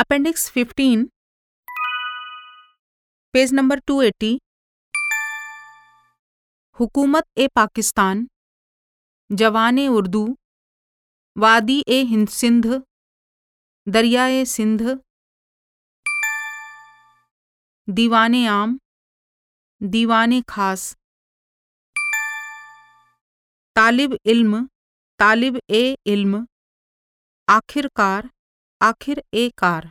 Appendix 15 page number 280 हुकूमत ए पाकिस्तान, जवान ए उर्दू, वादी ए हिंद सिंध दरियाए सिंध, दीवान आम, दीवान खास, तालिब इल्म, तालिब ए इल्म, आखिरकार आखिर ए कार।